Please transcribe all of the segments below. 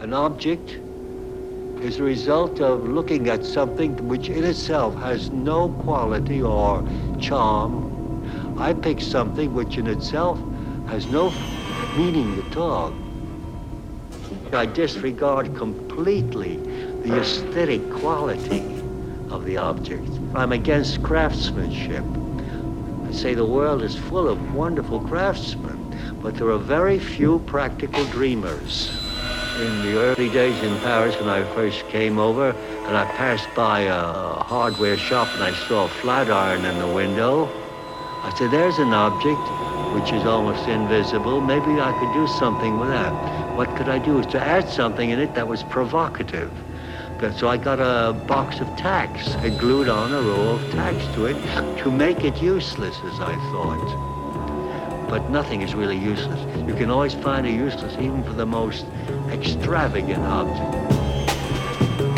An object is a result of looking at something which in itself has no quality or charm. I pick something which in itself has no meaning at all. I disregard completely the aesthetic quality of the object. I'm against craftsmanship. I say the world is full of wonderful craftsmen, but there are very few practical dreamers. In the early days in Paris when I first came over and I passed by a hardware shop and I saw a flat iron in the window, I said, there's an object which is almost invisible. Maybe I could do something with that. What could I do is to add something in it that was provocative. So I got a box of tacks and glued on a row of tacks to it to make it useless, as I thought. But nothing is really useless. You can always find a useless even for the most extravagant object.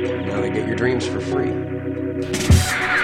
Now they get your dreams for free.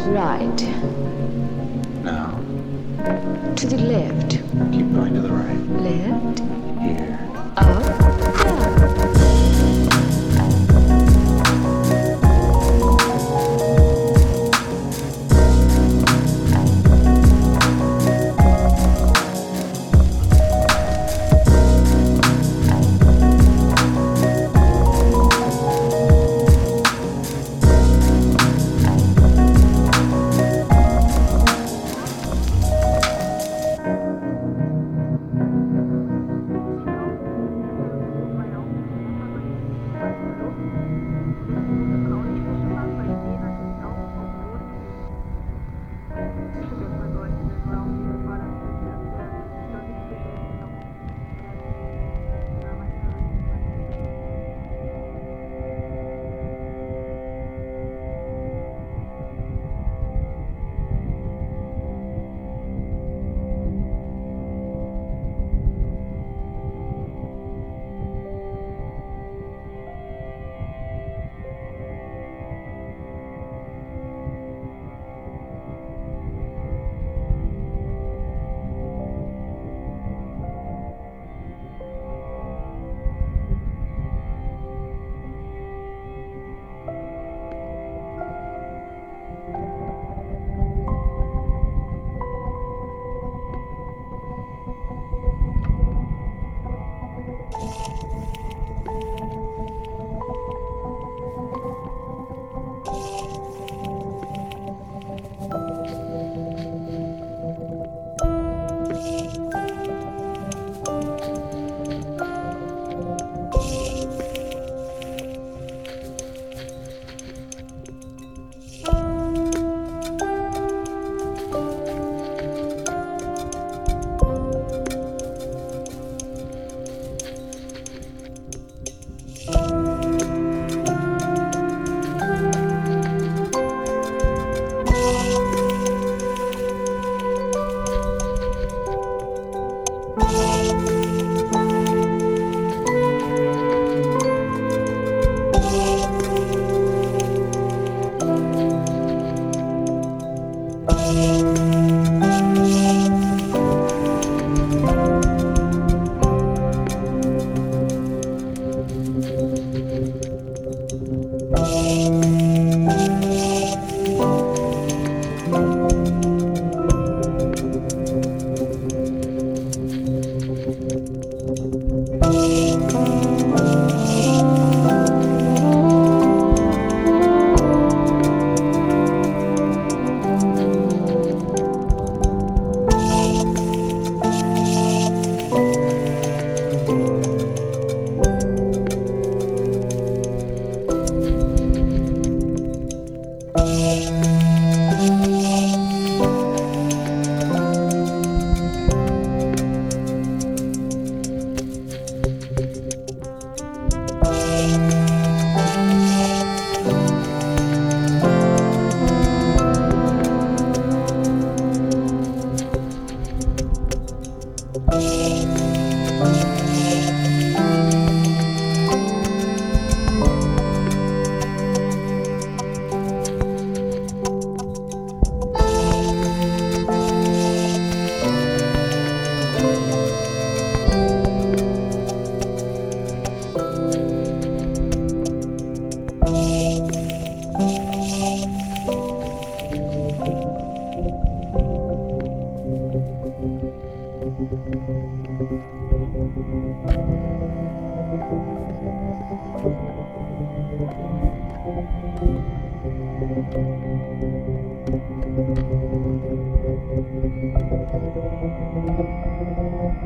Right. Now. To the left. Keep going to the right. Left. Here. Up.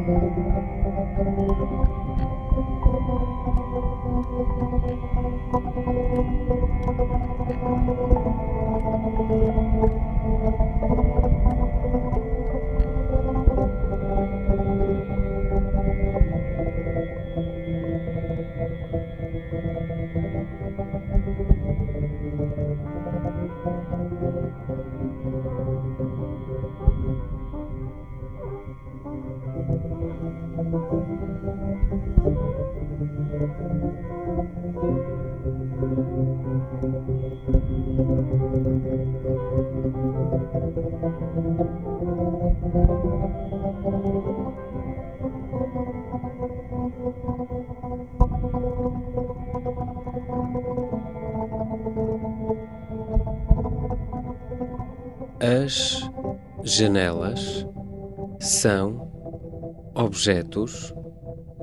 ありがとうございました。As janelas são objetos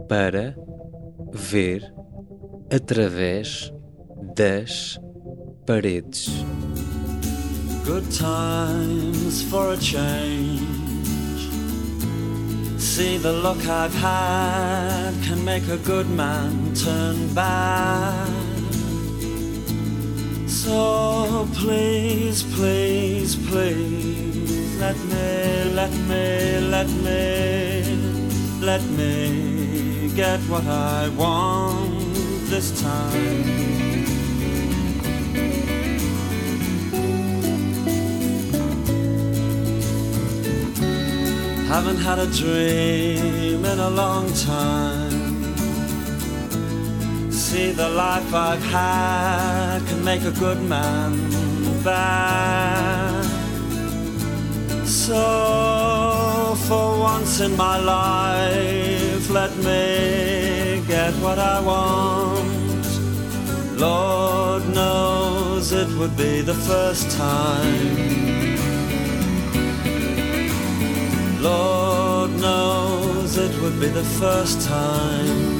para ver através das paredes. Good times for a change. See the look I've had can make a good man turn So please, please, please, let me, let me, let me, let me get what I want this time. Haven't had a dream in a long time see the life I've had can make a good man bad. So, for once in my life, let me get what I want. Lord knows it would be the first time. Lord knows it would be the first time.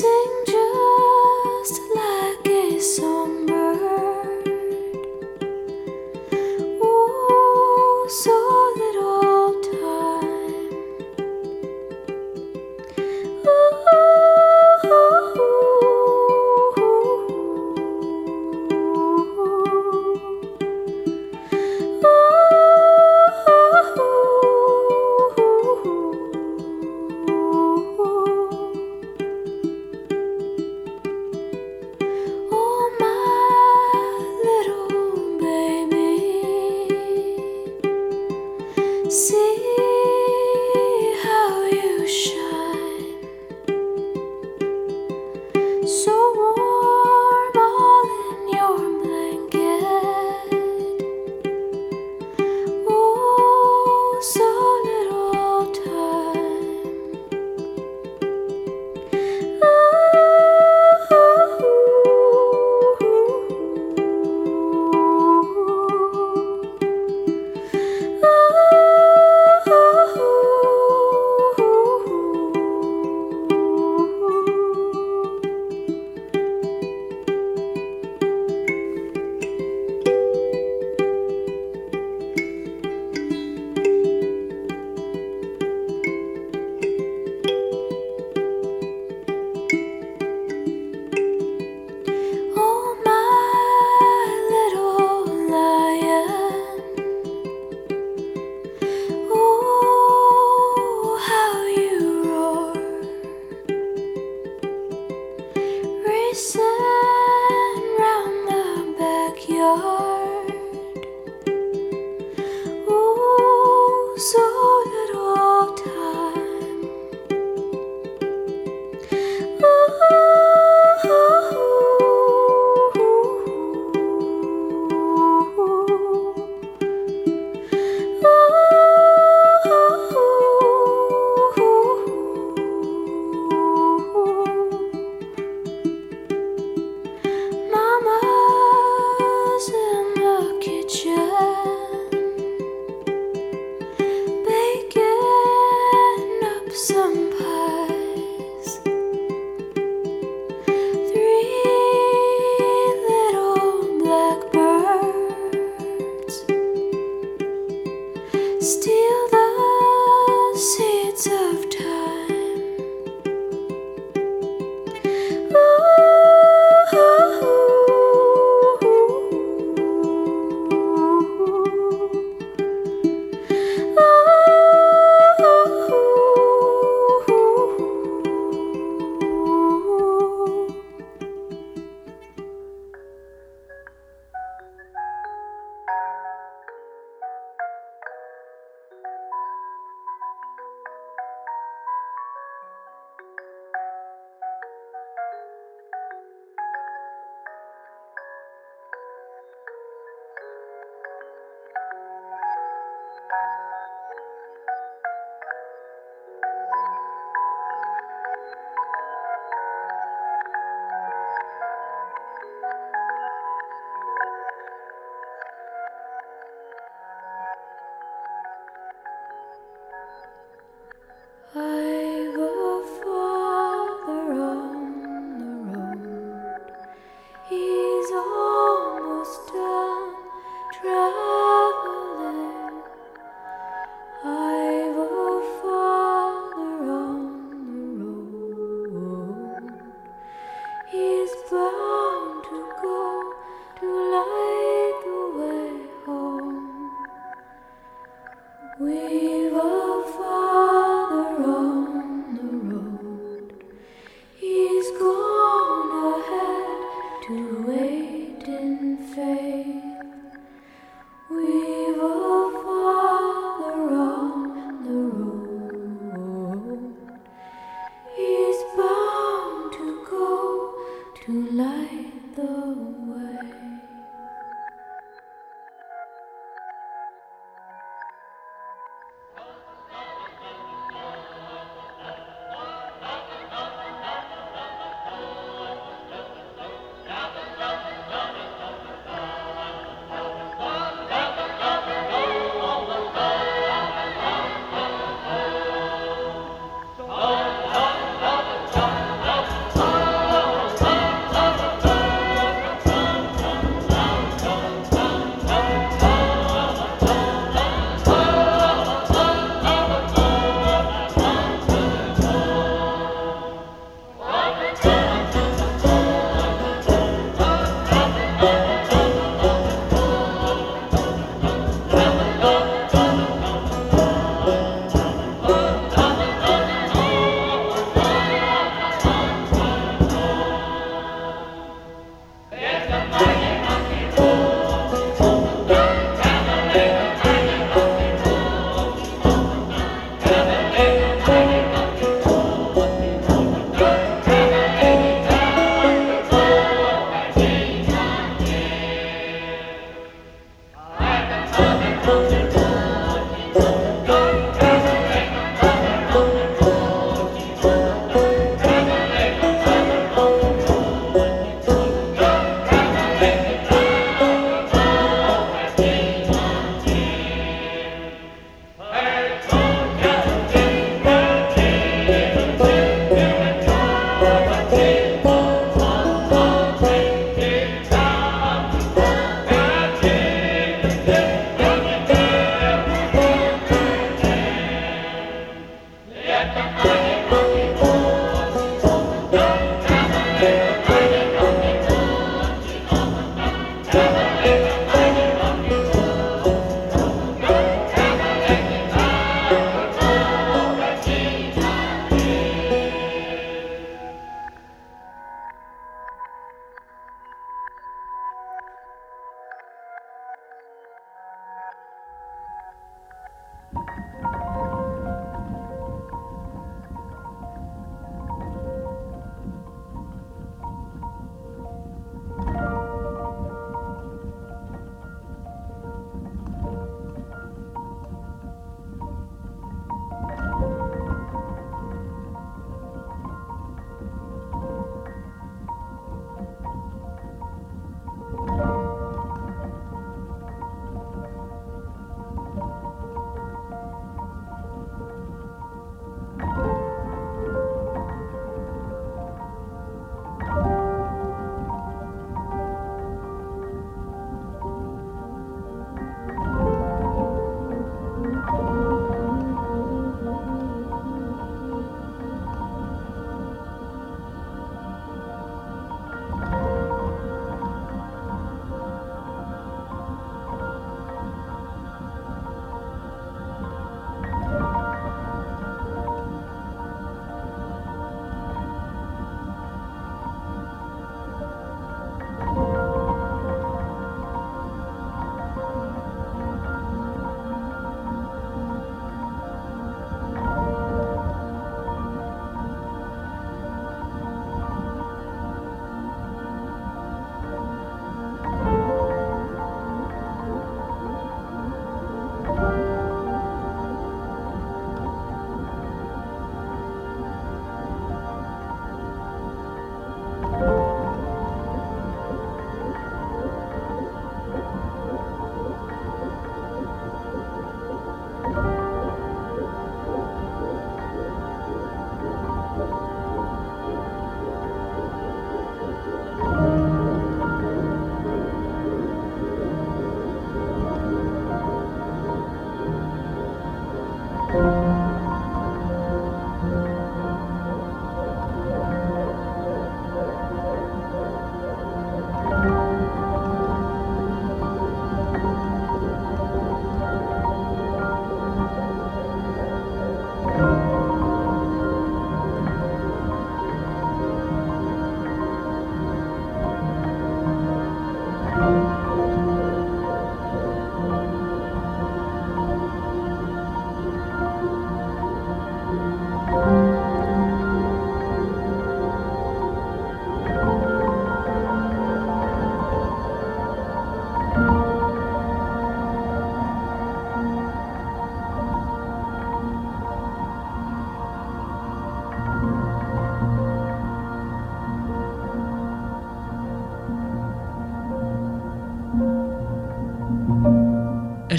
Fly.